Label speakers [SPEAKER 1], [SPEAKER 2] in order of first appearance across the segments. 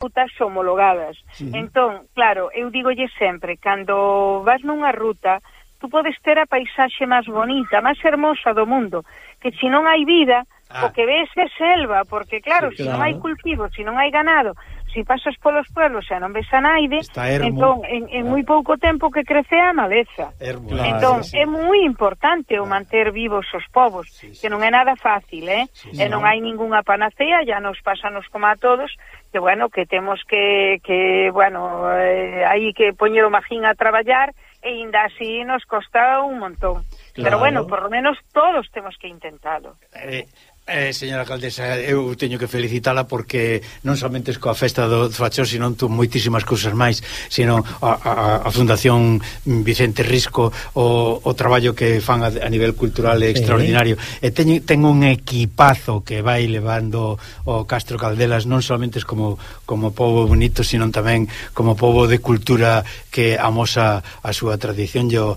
[SPEAKER 1] rutas homologadas.
[SPEAKER 2] Sí.
[SPEAKER 1] Entón, claro, eu digolle sempre, cando vas nunha ruta, tú podes ter a paisaxe máis bonita, máis hermosa do mundo, que se non hai vida,
[SPEAKER 2] ah.
[SPEAKER 1] o que ves é selva, porque claro,
[SPEAKER 2] sí, claro.
[SPEAKER 1] se non hai cultivo, se non hai ganado, se pasas polos pueblos e non ves a naide, entón en, en moi pouco tempo que crece a maleza.
[SPEAKER 2] Hermo.
[SPEAKER 3] Claro,
[SPEAKER 1] entón
[SPEAKER 2] sí, sí.
[SPEAKER 1] é moi importante o manter vivos os povos,
[SPEAKER 2] sí, sí.
[SPEAKER 1] que non é nada fácil, eh?
[SPEAKER 2] Sí,
[SPEAKER 1] e
[SPEAKER 2] non,
[SPEAKER 1] non hai ningunha panacea, ya nos pasanos como a todos, que bueno, que temos que que bueno, eh, hai que poñer o magín a traballar e ainda así nos costa un montón.
[SPEAKER 3] Claro.
[SPEAKER 1] Pero bueno, por lo menos todos temos que intentalo.
[SPEAKER 2] Eh, Eh, señora alcaldesa, eu teño que felicitala porque non somente coa festa do Fachó, sino tú moitísimas cousas máis, sino a, a, a Fundación Vicente Risco o, o traballo que fan a, a nivel cultural é extraordinario. Sí. E teño, ten un equipazo que vai levando o Castro Caldelas non somente como como povo bonito, sino tamén como povo de cultura que amosa a súa tradición. Yo,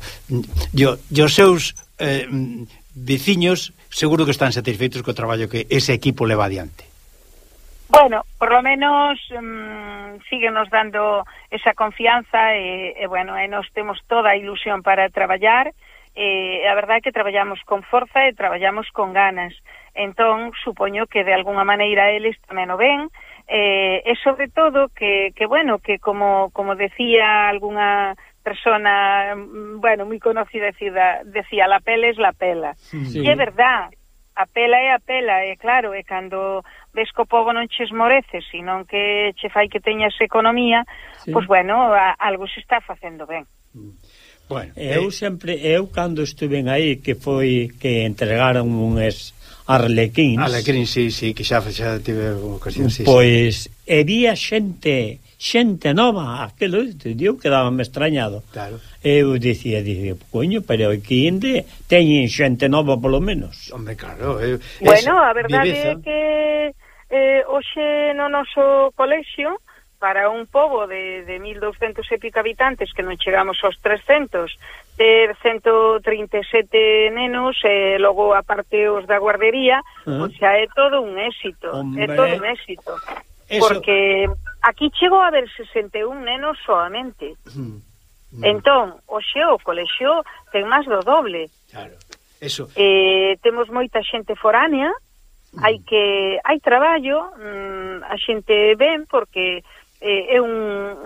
[SPEAKER 2] yo, yo seus eh, veciños seguro que están satisfeitos co traballo que ese equipo leva adiante.
[SPEAKER 1] Bueno, por lo menos mmm, síguenos dando esa confianza e, e bueno, e nos temos toda a ilusión para traballar e a verdade é que traballamos con forza e traballamos con ganas. Entón, supoño que de alguna maneira eles tamén o ven, eh, e sobre todo que, que bueno, que como, como decía algunha persona, mm, bueno, moi conocida decía, decía la pela es la pela.
[SPEAKER 3] Sí.
[SPEAKER 1] E é verdad, a pela é a pela, e claro, e cando ves que o povo non che esmorece, sino que che fai que teñas economía,
[SPEAKER 3] sí.
[SPEAKER 1] pois bueno, a, algo se está facendo ben.
[SPEAKER 2] Bueno,
[SPEAKER 3] eu
[SPEAKER 2] eh...
[SPEAKER 3] sempre, eu cando estuven aí, que foi que entregaron unhas Arlequins.
[SPEAKER 2] Arlequins, sí, sí, que xa, xa tive ocasión, sí.
[SPEAKER 3] Pois, sí. había xente xente nova, aquilo eu quedaba-me extrañado.
[SPEAKER 2] Claro.
[SPEAKER 3] Eu dicía, dicía, coño, pero aquí ende teñen xente nova polo menos.
[SPEAKER 2] Hombre, claro. Eu,
[SPEAKER 1] bueno, a verdade
[SPEAKER 2] viveza.
[SPEAKER 1] é que eh, hoxe no noso colexio para un pobo de, de 1.200 e pico habitantes que non chegamos aos 300 ter 137 nenos e logo aparte os da guardería
[SPEAKER 3] uh -huh.
[SPEAKER 1] pois xa é todo un éxito
[SPEAKER 3] Hombre.
[SPEAKER 1] é todo un éxito
[SPEAKER 2] Eso...
[SPEAKER 1] porque aquí chegou a haber 61 nenos solamente
[SPEAKER 2] uh mm. -huh.
[SPEAKER 1] entón, o xeo, o colexio ten máis do doble
[SPEAKER 2] claro Eso.
[SPEAKER 1] Eh, temos moita xente foránea, hai mm. que hai traballo, mm, a xente ven, porque eh, é un,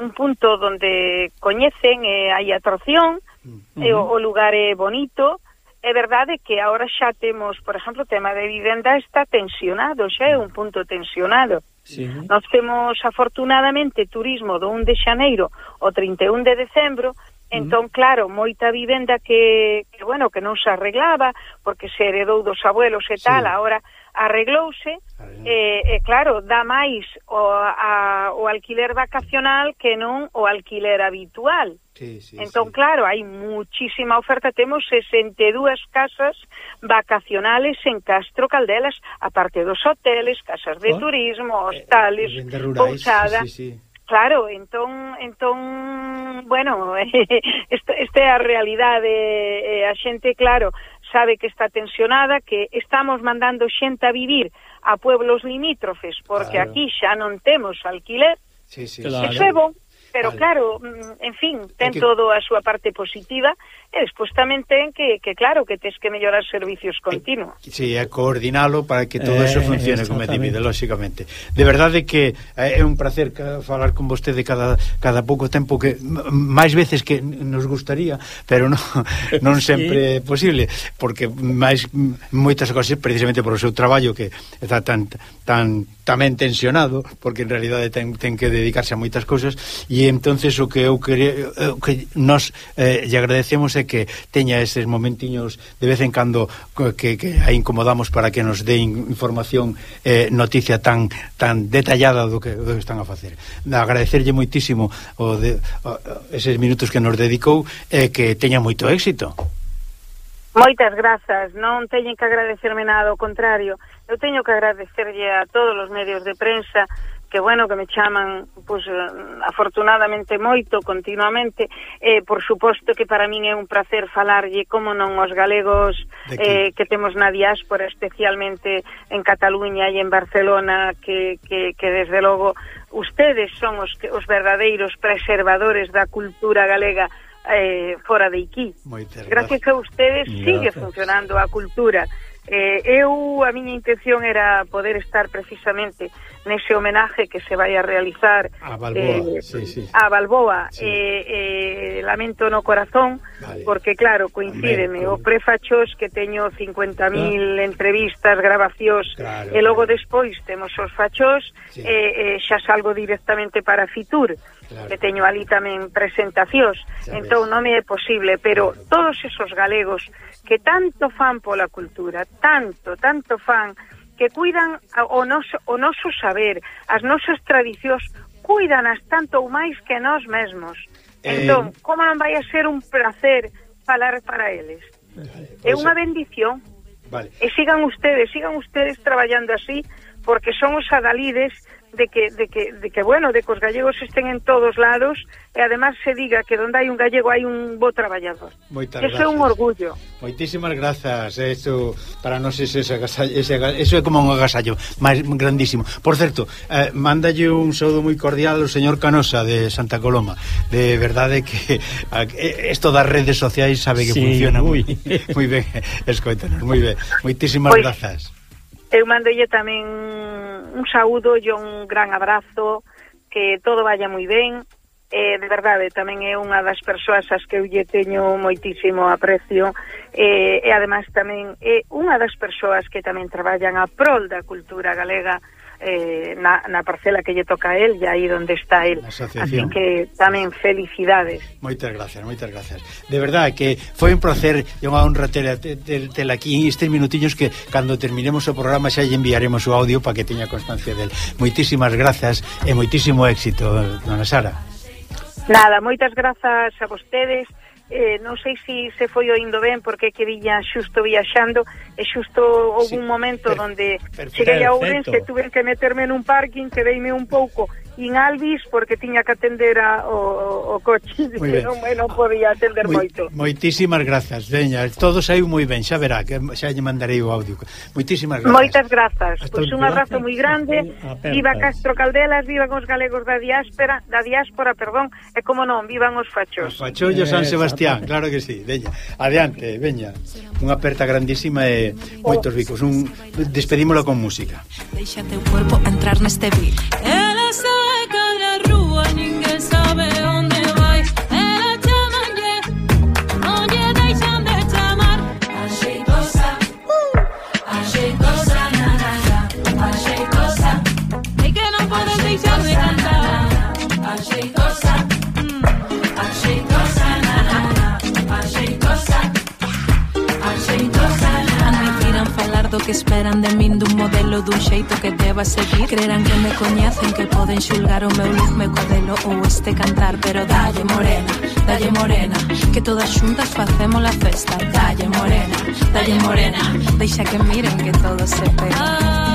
[SPEAKER 1] un punto onde coñecen, eh, hai atracción,
[SPEAKER 2] uh
[SPEAKER 1] -huh. eh, o, o lugar é bonito, é verdade que agora xa temos, por exemplo, o tema de vivenda está tensionado, xa é un punto tensionado.
[SPEAKER 3] Sí.
[SPEAKER 1] Nós temos, afortunadamente, turismo do 1 de xaneiro ao 31 de decembro, Entón, claro, moita vivenda que, que bueno, que non se arreglaba, porque se heredou dos abuelos e tal, sí. agora arreglouse e, e claro, dá máis o, a, o alquiler vacacional que non o alquiler habitual.
[SPEAKER 2] Sí, sí,
[SPEAKER 1] entón,
[SPEAKER 2] sí.
[SPEAKER 1] claro, hai muchísima oferta, temos 62 casas vacacionales en Castro Caldelas, aparte dos hoteles, casas de
[SPEAKER 2] oh,
[SPEAKER 1] turismo,
[SPEAKER 2] eh,
[SPEAKER 1] hostales,
[SPEAKER 2] eh, rurais,
[SPEAKER 1] pousada...
[SPEAKER 2] Sí, sí, sí.
[SPEAKER 1] Claro, entón, entón bueno, esta, esta é a realidade, eh, a xente, claro, sabe que está tensionada, que estamos mandando xente a vivir a pueblos limítrofes, porque
[SPEAKER 2] claro.
[SPEAKER 1] aquí xa non temos alquiler,
[SPEAKER 2] sí, sí.
[SPEAKER 3] Claro.
[SPEAKER 1] Eso é bon Pero
[SPEAKER 2] vale.
[SPEAKER 1] claro, mm, en fin, ten
[SPEAKER 2] que...
[SPEAKER 1] todo a súa parte positiva e despois tamén ten que, que claro, que tens que mellorar servicios eh, continuos.
[SPEAKER 2] Eh, sí, é coordinalo para que todo
[SPEAKER 3] eh,
[SPEAKER 2] eso funcione como é debido, lóxicamente. De verdade que eh, é un placer falar con vostede cada, cada pouco tempo que máis veces que nos gustaría, pero non, non sempre é sí. posible, porque máis moitas cosas precisamente por o seu traballo que está tan tan tamén tensionado, porque en realidade ten, ten que dedicarse a moitas cousas e e entonces o que eu quere, o que nos eh, lle agradecemos é que teña eses momentiños de vez en cando que, que a incomodamos para que nos den información eh, noticia tan tan detallada do que, do que están a facer. Agradecerlle moitísimo o de, o, eses minutos que nos dedicou e eh, que teña moito éxito.
[SPEAKER 1] Moitas grazas, non teñen que agradecerme nada, ao contrario. Eu teño que agradecerlle a todos os medios de prensa que bueno, que me chaman pues, eh, afortunadamente moito, continuamente. Eh, por suposto que para min é un placer falarlle como non os galegos eh, que? temos na diáspora especialmente en Cataluña e en Barcelona que, que, que desde logo ustedes son os, os verdadeiros preservadores da cultura galega eh, fora de aquí. Gracias. a ustedes gracias. sigue funcionando a cultura. Eh, eu, a miña intención era poder estar precisamente nese homenaje que se vai a realizar
[SPEAKER 2] a Balboa, eh, sí, sí.
[SPEAKER 1] A Balboa sí. eh, eh, lamento no corazón vale. porque claro, coincídeme Amén. o prefachos que teño 50.000 ah. entrevistas, grabacións claro, e logo claro. despois temos os fachos sí. eh, eh, xa salgo directamente para Fitur claro. que teño ali tamén presentacións Sabes. entón non me é posible pero claro. todos esos galegos que tanto fan pola cultura tanto, tanto fan que cuidan o noso, o noso saber, as nosas tradicións, cuidanas tanto ou máis que nós mesmos. Eh... Entón, como non vai a ser un placer falar para eles? Eh, é pois unha bendición. Vale. E sigan ustedes, sigan ustedes traballando así, porque son os adalides de que, de que, de que bueno, de que os gallegos estén en todos lados e además se diga que donde hai un gallego hai un bo traballador.
[SPEAKER 2] Moitas
[SPEAKER 1] Eso gracias. é un orgullo.
[SPEAKER 2] Moitísimas grazas. Eso para nós ese, ese, ese, eso é como un agasallo máis grandísimo. Por certo, eh, mándalle un saúdo moi cordial ao señor Canosa de Santa Coloma. De verdade que isto das redes sociais sabe que sí, funciona moi moi ben. Escoitanos, moi ben. Moitísimas pues, grazas.
[SPEAKER 1] Eu mandolle tamén un saúdo e un gran abrazo, que todo vaya moi ben. Eh, de verdade, tamén é unha das persoas as que eu lle teño moitísimo aprecio eh, e ademais tamén é unha das persoas que tamén traballan a prol da cultura galega eh, na, na parcela que lle toca a él e aí onde está él. Así que tamén felicidades.
[SPEAKER 2] Moitas gracias, moitas gracias. De verdade que foi un placer e unha honra tela te, te, te aquí estes minutillos que cando terminemos o programa xa lle enviaremos o audio para que teña constancia del. Moitísimas grazas e moitísimo éxito, dona Sara.
[SPEAKER 1] Nada, moitas grazas a vostedes eh, non sei se si se foi oindo ben porque que viña xusto viaxando e xusto houve sí, un momento per, onde cheguei a Ourense, tuve que meterme nun parking, quedeime un pouco in Alvis porque tiña que atender a, o, o coche. Que non, non podía atender moi, moito
[SPEAKER 2] Moitísimas grazas, veña todo saiu moi ben, xa verá que xa lle mandarei o audio. Moitísimas grazas.
[SPEAKER 1] Moitas grazas, pois pues un abrazo moi grande. Viva Castro Caldelas, viva os galegos da diáspora, da diáspora perdón, e como non, vivan os fachos.
[SPEAKER 2] Os fachos San Sebastián, claro que sí veña, adiante, veña. Unha aperta grandísima e moitos ricos. Un, despedímolo con música. Deixa teu corpo entrar neste beat que esperan de min dun modelo dun xeito que deba seguir. Creerán que me coñecen que poden xulgar o meu luz, meu cabelo ou este cantar. Pero dalle morena, dalle morena Que todas xuntas facemos a festa. Dalle morena, dalle morena Deixa que miren que todo se pega. ah.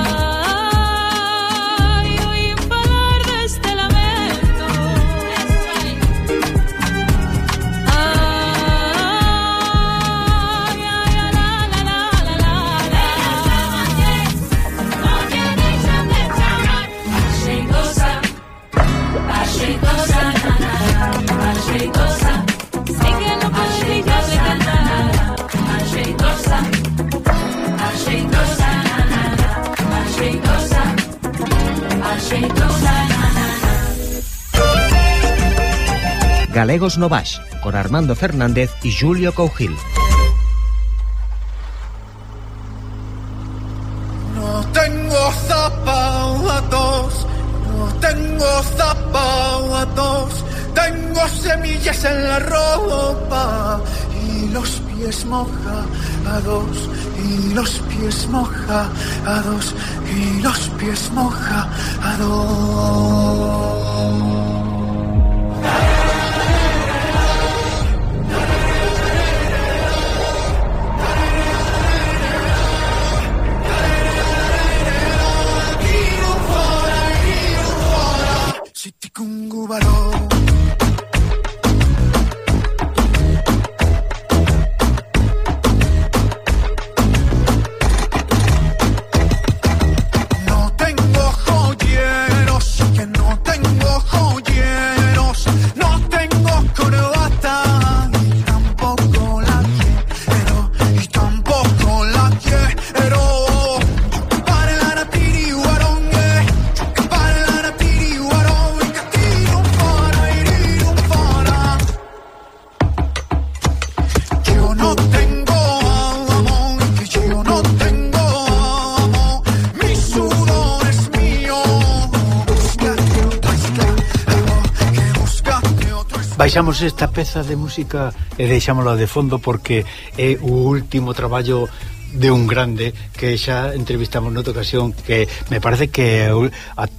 [SPEAKER 2] Baix, con Armando Fernández y Julio Cougil.
[SPEAKER 4] No tengo zapatos, no tengo zapatos, tengo semillas en la ropa y los pies mojados, y los pies mojados, y los pies mojados.
[SPEAKER 2] Baixamos esta peza de música e deixámola de fondo porque é o último traballo de un grande que xa entrevistamos noutra ocasión que me parece que o, a,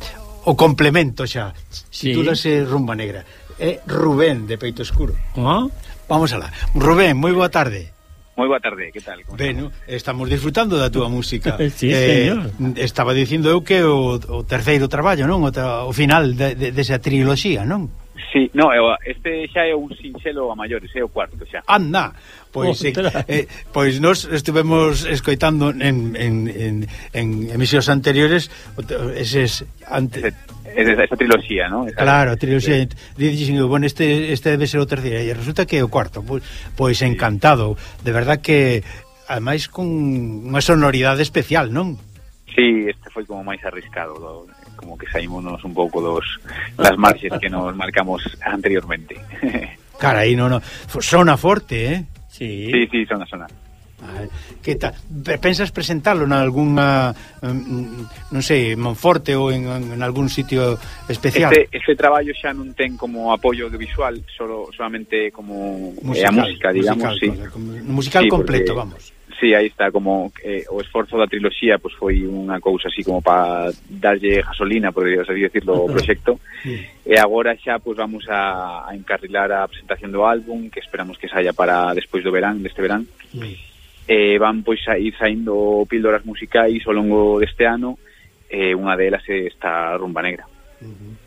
[SPEAKER 2] o complemento xa
[SPEAKER 3] sí.
[SPEAKER 2] titúlase Rumba Negra é Rubén de Peito Escuro
[SPEAKER 3] ¿Ah?
[SPEAKER 2] vamos alá Rubén, moi boa tarde
[SPEAKER 5] Moi boa tarde, que tal?
[SPEAKER 2] Bueno, estamos disfrutando da túa música
[SPEAKER 3] sí, eh, señor.
[SPEAKER 2] Estaba dicindo eu que o, o terceiro traballo, non? O, o final de, de, desa triloxía, non?
[SPEAKER 5] Sí, no, este xa é un sinxelo a maiores, é o cuarto xa.
[SPEAKER 2] Anda, pois
[SPEAKER 3] oh,
[SPEAKER 2] eh, pois nós estivemos escoitando en, en, en, en emisións anteriores eses ante...
[SPEAKER 5] Ese, esa, esa triloxía, ¿no? Esa,
[SPEAKER 2] claro, triloxía. Sí. Dixen, bueno, este, este debe ser o terceiro, e resulta que é o cuarto. Pois, pois encantado, de verdad que ademais con unha sonoridade especial, non?
[SPEAKER 5] Sí, este foi como máis arriscado do, como que saímonos un pouco dos das marxes que nos marcamos anteriormente.
[SPEAKER 2] Carai, no, no. Sona forte, eh?
[SPEAKER 3] Sí,
[SPEAKER 5] sí, sí sona, sona.
[SPEAKER 2] Ah, que ta, pensas presentalo en algunha non sei, Monforte ou en, en algún sitio especial?
[SPEAKER 5] Este, este traballo xa non ten como apoio audiovisual, solo solamente como musical, eh, a música, digamos,
[SPEAKER 2] musical,
[SPEAKER 5] sí.
[SPEAKER 2] Como, musical
[SPEAKER 5] sí,
[SPEAKER 2] completo,
[SPEAKER 5] porque...
[SPEAKER 2] vamos.
[SPEAKER 5] Sí, aí está, como eh, o esforzo da triloxía pois pues, foi unha cousa así como para darlle gasolina, poderías así decirlo, ao proxecto.
[SPEAKER 2] Sí.
[SPEAKER 5] E agora xa pois pues, vamos a, a encarrilar a presentación do álbum, que esperamos que saia para despois do verán, deste verán.
[SPEAKER 2] Sí.
[SPEAKER 5] Eh, van pois a ir saindo píldoras musicais ao longo deste ano, eh, unha delas é esta rumba negra.
[SPEAKER 2] Uh -huh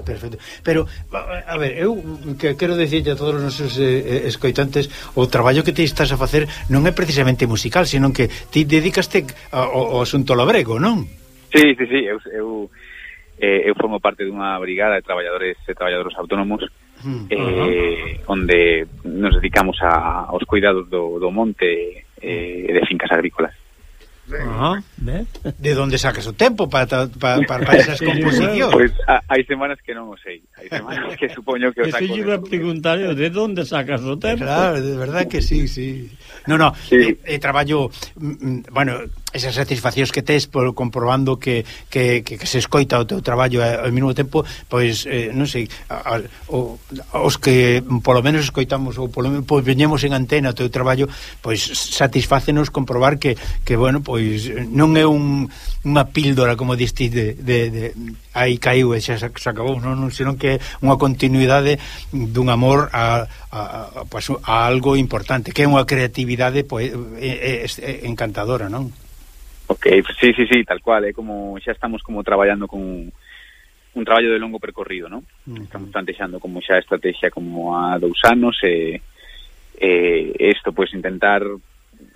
[SPEAKER 2] perfecto. Pero, a ver, eu que quero dicirlle a todos os nosos eh, eh, escoitantes o traballo que te estás a facer non é precisamente musical, senón que ti dedicaste ao, ao asunto labrego, non?
[SPEAKER 5] Sí, sí, sí, eu, eu, eh, eu formo parte dunha brigada de traballadores e traballadoras autónomos
[SPEAKER 2] mm,
[SPEAKER 5] eh, uh -huh. onde nos dedicamos a, aos cuidados do, do monte eh, de fincas agrícolas.
[SPEAKER 3] Ajá, ¿ves?
[SPEAKER 2] De onde sacas o tempo para para para pa
[SPEAKER 3] esas
[SPEAKER 2] composicións?
[SPEAKER 5] Pois pues, a, hai semanas que non o sei. Hai semanas que supoño que o saco.
[SPEAKER 3] Eso iba a preguntar de onde sacas o tempo?
[SPEAKER 2] Claro, de verdad que sí, sí. No, no,
[SPEAKER 5] sí.
[SPEAKER 2] Eh, eh, traballo, mm, mm, bueno, esas satisfaccións que tes por comprobando que, que, que, que se escoita o teu traballo e, ao mesmo tempo, pois eh, non sei, a, a, o, os que polo menos escoitamos ou polo menos pois veñemos en antena o teu traballo, pois satisfácenos comprobar que, que bueno, pois non é un, unha píldora como diste de, de, de aí caiu e xa se acabou, non, non senón que é unha continuidade dun amor a, a, a, pues, a algo importante, que é unha creatividade pois, é, é, é encantadora, non?
[SPEAKER 5] Ok, pues sí, sí, sí, tal cual, é ¿eh? como xa estamos como traballando con un traballo de longo percorrido, ¿no?
[SPEAKER 2] Uh -huh.
[SPEAKER 5] Estamos plantexando como xa a estrategia como a dous anos e eh, eh, esto, pois, pues, intentar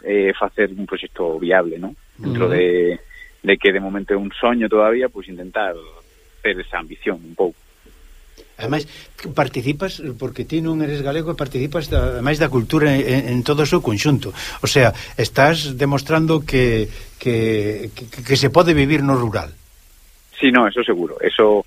[SPEAKER 5] eh, facer un proxecto viable, ¿no? Dentro
[SPEAKER 2] uh -huh.
[SPEAKER 5] de, de que de momento é un soño todavía, pois pues, intentar ter esa ambición un pouco.
[SPEAKER 2] Ademais, participas, porque ti non eres galego, participas, da, ademais, da cultura en, en todo o seu conxunto. O sea, estás demostrando que, que, que, que se pode vivir no rural.
[SPEAKER 5] Sí, no, eso seguro. Eso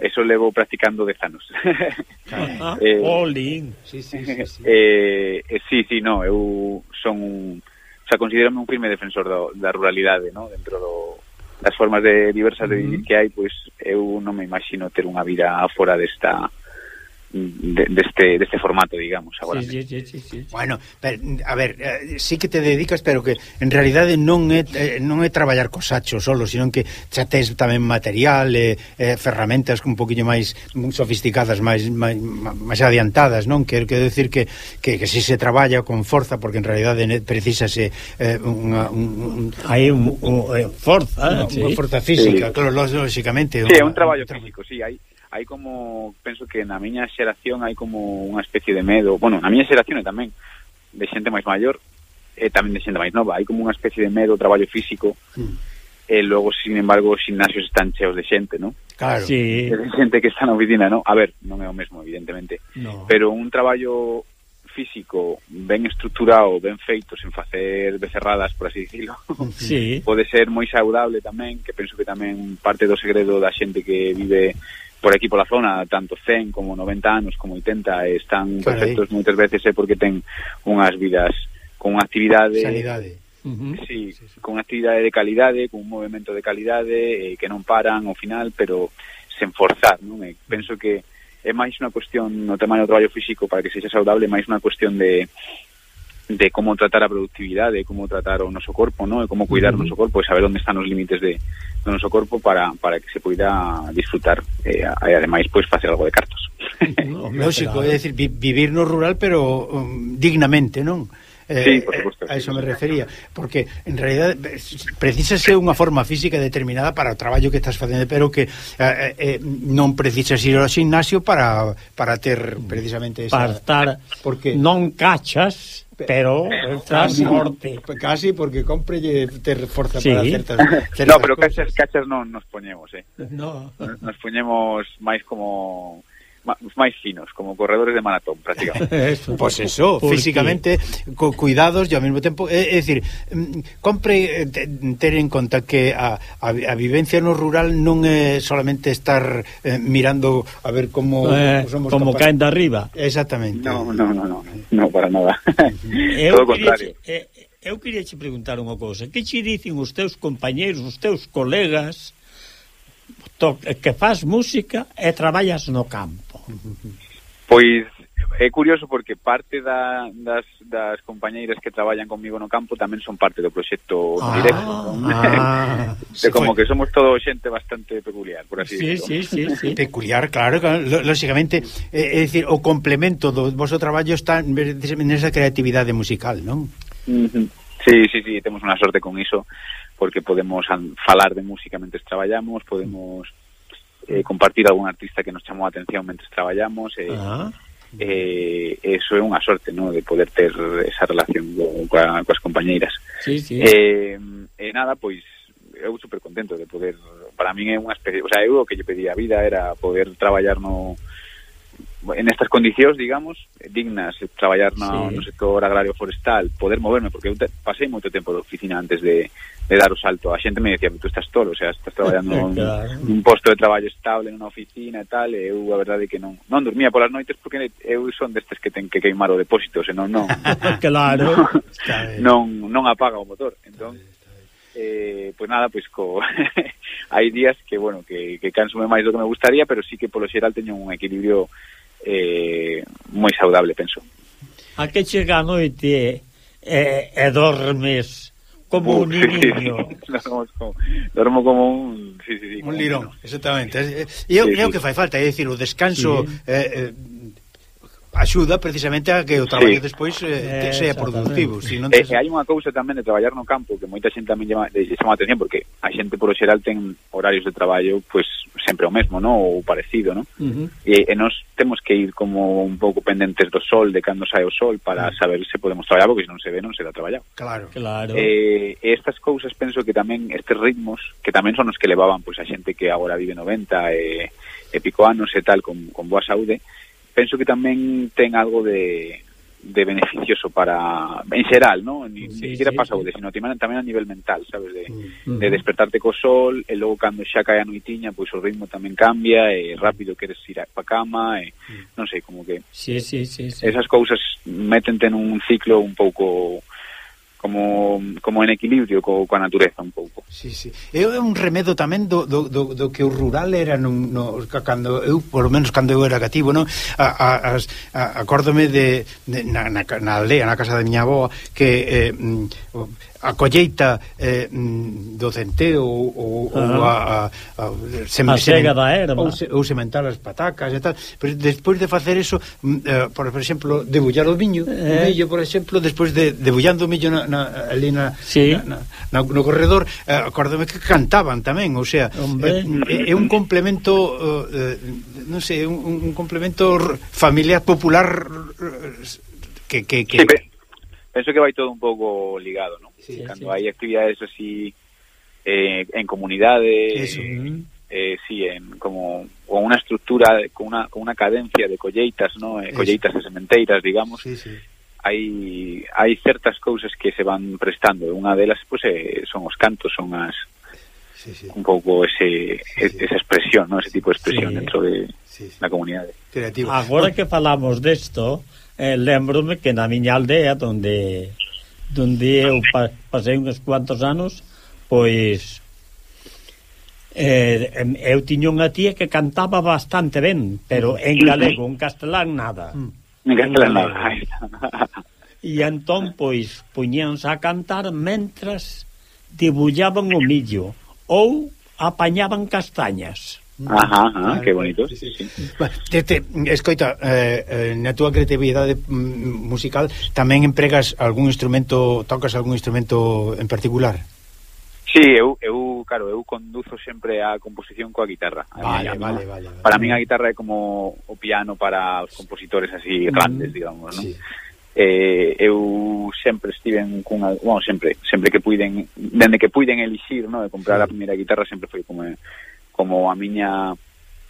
[SPEAKER 5] eso levo practicando de anos.
[SPEAKER 3] Ah,
[SPEAKER 5] eh,
[SPEAKER 3] Olin.
[SPEAKER 2] Sí, sí, sí. Eh, sí.
[SPEAKER 5] Eh, sí, sí, no, eu son un... O sea, considero un firme defensor do, da ruralidade, no? Dentro do, das formas de diversas de vivir que hai, pois eu non me imagino ter unha vida fora desta de, deste, deste formato, digamos, agora.
[SPEAKER 3] Sí, sí, sí, sí.
[SPEAKER 2] Bueno, pero, a ver, eh, sí que te dedicas, pero que en realidade non é eh, non é traballar cos achos solo, sino que xa tes tamén material, eh, eh, ferramentas un poquinho máis sofisticadas, máis, máis máis adiantadas, non? Quero que decir que, que que si se traballa con forza porque en realidade precisase eh, unha un, un,
[SPEAKER 3] hai un, un, un, forza,
[SPEAKER 2] unha,
[SPEAKER 3] sí.
[SPEAKER 2] forza física,
[SPEAKER 5] sí.
[SPEAKER 2] claro, lógicamente.
[SPEAKER 5] Sí, é un traballo un, físico, sí, hai hai como, penso que na miña xeración hai como unha especie de medo, bueno, na miña xeración e tamén de xente máis maior e tamén de xente máis nova, hai como unha especie de medo ao traballo físico.
[SPEAKER 2] Mm.
[SPEAKER 5] E logo, sin embargo, os gimnasios están cheos de xente, non?
[SPEAKER 2] Claro.
[SPEAKER 3] Sí.
[SPEAKER 5] De xente que está na oficina, non? A ver, non é o mesmo, evidentemente.
[SPEAKER 3] No.
[SPEAKER 5] Pero un traballo físico ben estructurado, ben feito, sen facer becerradas, por así dicilo,
[SPEAKER 3] sí.
[SPEAKER 5] pode ser moi saudable tamén, que penso que tamén parte do segredo da xente que vive por aquí pola zona tanto 100 como 90 anos como 80 están
[SPEAKER 2] Carai.
[SPEAKER 5] perfectos moitas veces é porque ten unhas vidas con unha actividade
[SPEAKER 2] sanidade
[SPEAKER 3] Uh -huh.
[SPEAKER 5] sí, sí, sí, con actividade de calidade, con un movimento de calidade eh, que non paran ao final, pero sen forzar, non? E penso que é máis unha cuestión no tema do traballo físico para que sexa saudable, máis unha cuestión de de como tratar a productividade, de como tratar o noso corpo, ¿no? de como cuidar o noso corpo e saber onde están os límites de, do noso corpo para, para que se poida disfrutar eh, e ademais pois facer algo de cartos.
[SPEAKER 3] No,
[SPEAKER 2] lógico, é dicir, vi, vivir no rural pero um, dignamente, non?
[SPEAKER 5] Eh, sí, por eh,
[SPEAKER 2] supuesto,
[SPEAKER 5] a
[SPEAKER 2] eso
[SPEAKER 5] sí.
[SPEAKER 2] me refería porque en realidad precisase unha forma física determinada para o traballo que estás facendo pero que eh, eh, eh non precisas ir ao gimnasio para, para ter precisamente esa...
[SPEAKER 3] Para estar,
[SPEAKER 2] porque...
[SPEAKER 3] non cachas pero, pero
[SPEAKER 2] casi,
[SPEAKER 3] morte.
[SPEAKER 2] Casi porque compre ter forza
[SPEAKER 3] sí.
[SPEAKER 2] para certas, certas
[SPEAKER 5] No, pero cachas, cachas non nos poñemos, eh.
[SPEAKER 3] No.
[SPEAKER 5] Nos poñemos máis como os máis finos, como corredores de maratón, prácticamente.
[SPEAKER 3] eso.
[SPEAKER 2] Pois pues eso, físicamente, co cuidados e ao mesmo tempo... É, é dicir, mm, compre eh, ter en conta que a, a, a vivencia no rural non é solamente estar eh, mirando a ver como...
[SPEAKER 3] Eh,
[SPEAKER 2] somos
[SPEAKER 3] como
[SPEAKER 2] capaces.
[SPEAKER 3] caen de arriba.
[SPEAKER 2] Exactamente.
[SPEAKER 5] No, no, no, no, no para nada.
[SPEAKER 3] Eh, eu
[SPEAKER 5] Todo contrario.
[SPEAKER 3] Eh, eu queria che preguntar unha cousa. Que che dicen os teus compañeiros, os teus colegas to, que faz música e traballas no campo.
[SPEAKER 5] Pois é curioso porque parte da, das, das compañeiras que traballan comigo no campo tamén son parte do proxecto
[SPEAKER 3] ah,
[SPEAKER 5] directo.
[SPEAKER 3] Ah,
[SPEAKER 5] sí, como foi. que somos todo xente bastante peculiar, por así
[SPEAKER 3] sí, sí, sí, sí.
[SPEAKER 2] Peculiar, claro, claro lóxicamente, é, eh, é dicir, o complemento do vosso traballo está nesa creatividade musical, non?
[SPEAKER 5] Sí, sí, sí, temos unha sorte con iso porque podemos falar de música mentres traballamos, podemos eh, compartir algún artista que nos chamou a atención mentres traballamos, eh,
[SPEAKER 3] ah.
[SPEAKER 5] eh, eso é unha sorte, ¿no? de poder ter esa relación co, coa, coas compañeiras.
[SPEAKER 3] Sí, sí.
[SPEAKER 5] Eh, eh, nada, pois, eu super contento de poder, para min é unha especie, o sea, eu o que lle pedía a vida era poder traballar no en estas condicións, digamos, dignas, traballar no,
[SPEAKER 3] sí.
[SPEAKER 5] no sector agrario forestal, poder moverme, porque eu te, pasei moito tempo de oficina antes de, de dar o salto. A xente me decía, tú estás tolo, o sea, estás traballando
[SPEAKER 3] claro.
[SPEAKER 5] nun, nun posto de traballo estable, nunha oficina e tal, e eu a verdade que non, non dormía polas noites porque eu son destes que ten que queimar o depósito, senón non,
[SPEAKER 3] claro.
[SPEAKER 2] non,
[SPEAKER 5] non, non apaga o motor. Entón, eh, pues nada, pues co... hai días que, bueno, que, que canso máis do que me gustaría, pero sí que polo xeral teño un equilibrio eh, moi saudable, penso.
[SPEAKER 3] A que chega a noite e, e dormes como
[SPEAKER 5] uh, un
[SPEAKER 3] niño.
[SPEAKER 5] Sí, como, dormo como un... Sí, sí, sí,
[SPEAKER 2] un lirón, exactamente. E é o que fai falta, é dicir, o descanso...
[SPEAKER 3] Sí.
[SPEAKER 2] Eh, eh, axuda precisamente a que o traballo
[SPEAKER 5] sí.
[SPEAKER 2] despois eh,
[SPEAKER 3] eh,
[SPEAKER 2] sea productivo. Si non tes...
[SPEAKER 5] eh, hai unha cousa tamén de traballar no campo que moita xente tamén llama, lle chama atención porque a xente por o xeral ten horarios de traballo pues sempre o mesmo, ¿no? ou parecido, ¿no?
[SPEAKER 3] Uh -huh.
[SPEAKER 5] e, e nos temos que ir como un pouco pendentes do sol, de cando sai o sol para uh -huh. saber se podemos traballar, porque se non se ve non se dá traballado.
[SPEAKER 2] Claro.
[SPEAKER 3] claro.
[SPEAKER 5] Eh, estas cousas penso que tamén estes ritmos que tamén son os que levaban pois pues, a xente que agora vive 90 e, e pico anos e tal con, con boa saúde, penso que tamén ten algo de, de beneficioso para en xeral, ¿no? Ni,
[SPEAKER 3] sí,
[SPEAKER 5] ni siquiera
[SPEAKER 3] sí,
[SPEAKER 5] pasa saúde,
[SPEAKER 3] sí.
[SPEAKER 5] sino tamén, tamén a nivel mental, sabes, de,
[SPEAKER 3] uh -huh.
[SPEAKER 5] de despertarte co sol, e logo cando xa cae a noitiña, pois o ritmo tamén cambia, e rápido queres ir pa cama, e mm. non sei, como que
[SPEAKER 3] Sí, sí, sí, sí.
[SPEAKER 5] Esas cousas métente nun ciclo un pouco como, como en equilibrio co, coa natureza un pouco.
[SPEAKER 2] Sí, sí. Eu é un remedo tamén do, do, do, do que o rural era nun, no, cando eu, por lo menos cando eu era cativo, non? A, a, as, a, acórdome de, de na, na, na aldea, na casa da miña avó, que eh, mm, a colleita eh, mm, do centeo ou, ou
[SPEAKER 3] ah,
[SPEAKER 2] a, a, a, sem,
[SPEAKER 3] a sega da erva
[SPEAKER 2] ou, se, ou sementar as patacas e tal pero despois de facer eso mm, eh, por, por exemplo, debullar o viño
[SPEAKER 3] eh.
[SPEAKER 2] o millo, por exemplo, despois de debullando o millo na, na, ali na,
[SPEAKER 3] sí.
[SPEAKER 2] na, na, no corredor eh, acordame que cantaban tamén ou sea,
[SPEAKER 3] Hombre.
[SPEAKER 2] eh, é un complemento eh, non sei, un, un complemento familiar popular que, que, que...
[SPEAKER 5] Sí, penso que vai todo un pouco ligado, ¿no?
[SPEAKER 2] Sí,
[SPEAKER 5] Cando
[SPEAKER 3] sí.
[SPEAKER 5] hai actividades así eh, en comunidade,
[SPEAKER 2] Eso,
[SPEAKER 5] eh, eh, sí, en como con unha estructura, con una, con una cadencia de colleitas, ¿no? Eh, colleitas e sementeiras, digamos,
[SPEAKER 2] sí, sí.
[SPEAKER 5] hai hai certas cousas que se van prestando, unha delas pues, eh, son os cantos, son as
[SPEAKER 2] Sí, sí.
[SPEAKER 5] un pouco ese,
[SPEAKER 2] sí, sí.
[SPEAKER 5] esa expresión, ¿no? ese tipo de expresión
[SPEAKER 3] sí.
[SPEAKER 5] dentro de
[SPEAKER 2] sí, sí.
[SPEAKER 5] la comunidade.
[SPEAKER 2] Creativo.
[SPEAKER 3] Agora que falamos desto, eh, lembrome que na miña aldea donde donde eu pa, pasei uns cuantos anos pois eh, eu tiña unha tía que cantaba bastante ben pero en galego, en castelán nada.
[SPEAKER 5] Mm. En
[SPEAKER 3] castelán
[SPEAKER 5] nada. Eh,
[SPEAKER 3] e entón pois puñéanse a cantar mentras debullaban o millo ou apañaban castañas.
[SPEAKER 5] Ajá, ajá claro. bonito.
[SPEAKER 2] Sí, sí,
[SPEAKER 5] sí.
[SPEAKER 2] Te, te, escoita, eh, eh na túa creatividade mm, musical tamén empregas algún instrumento, tocas algún instrumento en particular?
[SPEAKER 5] Sí, eu, eu claro, eu conduzo sempre a composición coa guitarra.
[SPEAKER 2] Vale,
[SPEAKER 5] a mí,
[SPEAKER 2] vale, vale, vale.
[SPEAKER 5] Para min a guitarra é como o piano para os compositores así mm-hmm. grandes, digamos, ¿no?
[SPEAKER 2] Sí.
[SPEAKER 5] Eh, eu sempre estiven cunha, bueno, sempre, sempre que puiden, dende que puiden elixir, no, de comprar
[SPEAKER 2] sí.
[SPEAKER 5] a primeira guitarra sempre foi como eh, como a miña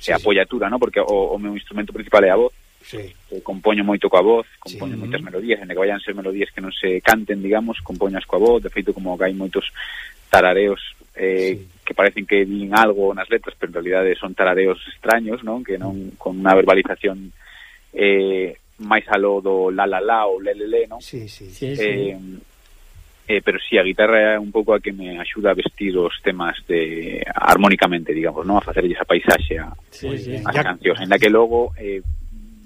[SPEAKER 2] sí,
[SPEAKER 5] apoiatura,
[SPEAKER 2] sí.
[SPEAKER 5] no? porque o, o meu instrumento principal é a voz,
[SPEAKER 2] sí.
[SPEAKER 5] eh, compoño moito coa voz, compoño
[SPEAKER 2] sí.
[SPEAKER 5] moitas melodías, en que vayan ser melodías que non se canten, digamos, compoñas coa voz, de feito como que hai moitos tarareos eh,
[SPEAKER 2] sí.
[SPEAKER 5] que parecen que din algo nas letras, pero en realidad son tarareos extraños, non? Que non mm. con unha verbalización eh, máis aló do la la la ou le le le, non?
[SPEAKER 2] Sí, sí,
[SPEAKER 3] sí, eh, sí
[SPEAKER 5] eh, pero si sí, a guitarra é un pouco a que me axuda a vestir os temas de armónicamente, digamos, non a facerlle esa paisaxe a,
[SPEAKER 3] sí, sí.
[SPEAKER 5] Eh, as
[SPEAKER 2] ya...
[SPEAKER 5] cancións, en la que logo eh,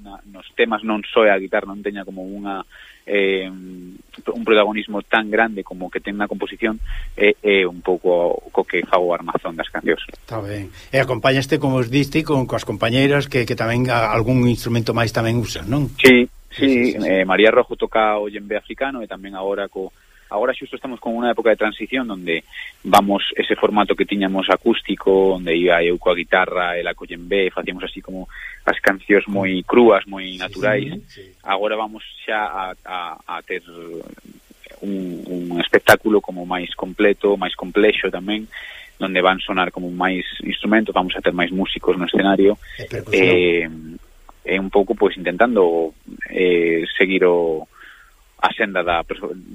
[SPEAKER 5] na, nos temas non soe a guitarra non teña como unha eh, un protagonismo tan grande como que ten na composición é, eh, é eh, un pouco co que fago o armazón das cancións.
[SPEAKER 2] Está ben. E acompañaste, como os diste, con coas compañeiras que, que tamén a, algún instrumento máis tamén usan, non?
[SPEAKER 5] Sí,
[SPEAKER 2] sí, sí,
[SPEAKER 5] sí,
[SPEAKER 2] sí.
[SPEAKER 5] Eh, María Rojo toca o yembe africano e tamén agora co Agora xusto estamos con unha época de transición onde vamos ese formato que tiñamos acústico, onde iba eu coa guitarra e la B, facíamos así como as cancións moi crúas, moi naturais.
[SPEAKER 2] Sí, sí, sí.
[SPEAKER 5] Agora vamos xa a, a, a ter un, un espectáculo como máis completo, máis complexo tamén, donde van sonar como máis instrumentos, vamos a ter máis músicos no escenario.
[SPEAKER 2] E
[SPEAKER 5] eh, é un pouco pois intentando eh, seguir o a senda da,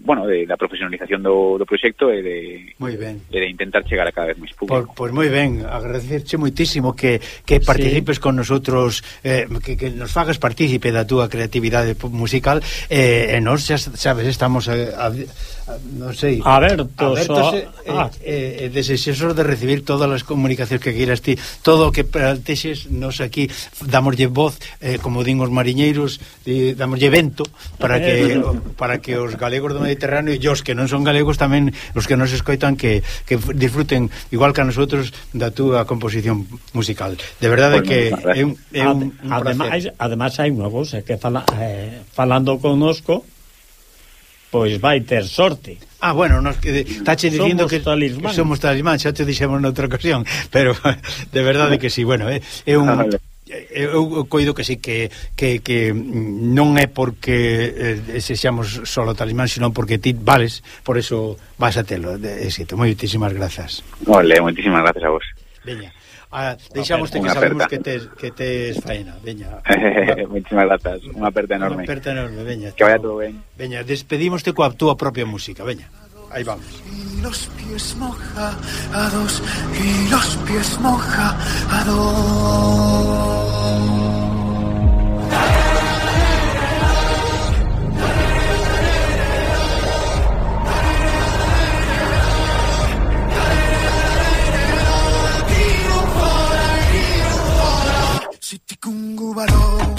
[SPEAKER 5] bueno, de, da profesionalización do, do proxecto e de,
[SPEAKER 2] moi ben.
[SPEAKER 5] e de intentar chegar a cada vez máis público.
[SPEAKER 2] Pois moi ben, agradecerche moitísimo que, que participes sí. con nosotros, eh, que, que nos fagas partícipe da túa creatividade musical, eh, e nos, xa sabes, estamos, eh, a, a, a, non sei...
[SPEAKER 3] Abertos,
[SPEAKER 2] abertos eh,
[SPEAKER 3] ah.
[SPEAKER 2] eh, desexosos de recibir todas as comunicacións que queiras ti, todo o que plantexes nos aquí, damoslle voz, eh, como din os mariñeiros, eh, damoslle vento, para que para que os galegos do Mediterráneo e os que non son galegos tamén os que nos escoitan que, que disfruten igual que a nosotros da túa composición musical. De verdade
[SPEAKER 5] pues
[SPEAKER 2] que é un, é un, un
[SPEAKER 3] ademais, ademais hai unha cousa que fala, eh, falando connosco pois vai ter sorte.
[SPEAKER 2] Ah, bueno, nos que tache dicindo que
[SPEAKER 3] talismán.
[SPEAKER 2] somos talismán, xa te dixemos noutra ocasión, pero de verdade que sí, bueno, é, é un
[SPEAKER 5] Eh,
[SPEAKER 2] eu coido que sí que, que, que non é porque eh, sexamos solo talismán, senón porque ti vales, por eso vas a telo, de eh, éxito. Moitísimas grazas.
[SPEAKER 5] Ole, moitísimas grazas a vos.
[SPEAKER 2] Veña. Ah, deixamos que sabemos
[SPEAKER 5] aperta.
[SPEAKER 2] que tes, que tes faena, veña.
[SPEAKER 5] moitísimas grazas, unha aperta enorme.
[SPEAKER 2] Unha aperta enorme, veña.
[SPEAKER 5] Que vaya todo ben.
[SPEAKER 2] Veña, despedímoste coa túa propia música, veña. Aí vamos.
[SPEAKER 4] y los pies mojados y los pies mojados. Siti Kungubaro. me